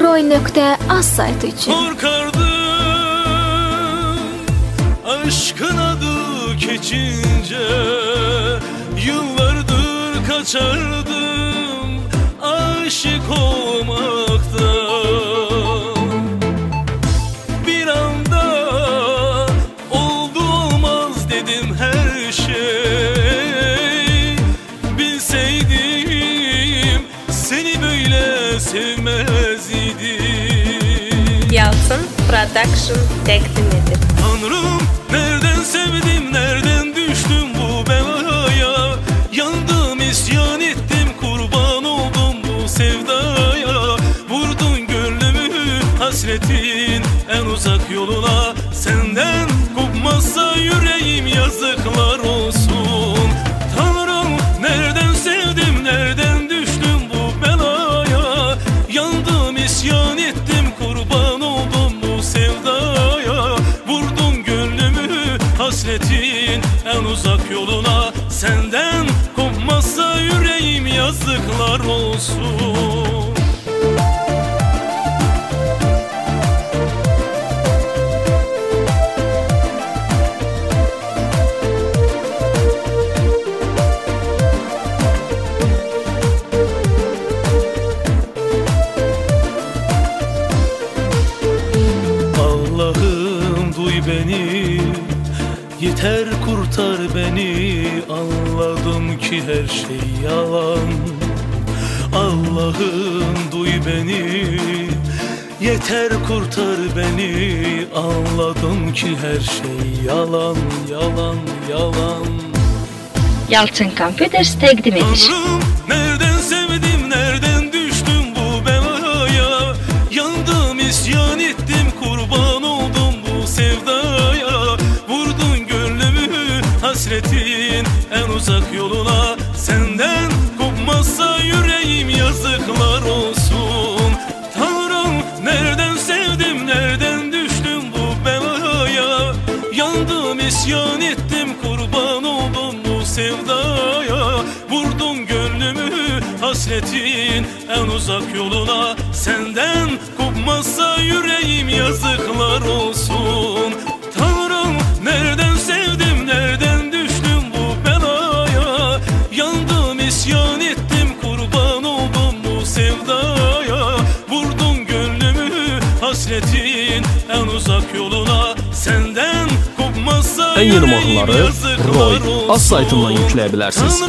roy.az saytı için. Korkardım aşkın adı keçince Yıllardır kaçardım aşık olmaktan. Bir anda oldu olmaz dedim her şey. Bilseydim seni böyle sevmez idim Production təqdim edir. Tanrım nereden sevdim nereden düştüm bu belaya Yandım isyan ettim kurban oldum bu sevdaya Vurdun gönlümü hasretin en uzak yoluna Senden olsun. Allah'ım duy beni Yeter kurtar beni. Anladım ki her şey yalan Allah'ım duy beni. Yeter kurtar beni. Anladım ki her şey yalan Yalan yalan. Yalçın Computers edir. Tanrım nereden sevdim nereden düştüm bu belaya? Yandım isyan ettim kurban oldum bu sevdaya. Vurdun gönlümü hasretin en uzak yoluna Senden isyan ettim kurban oldum bu sevdaya. Vurdun gönlümü hasretin en uzak yoluna. Senden kopmazsa yüreğim yazıklar olsun. Tanrım nereden sevdim nereden düştüm bu belaya? Yandım isyan ettim kurban oldum bu sevdaya. Vurdun gönlümü hasretin en uzak yoluna. Senden Ən yeni mahnıları Roy az saytından yükləyə bilərsiniz.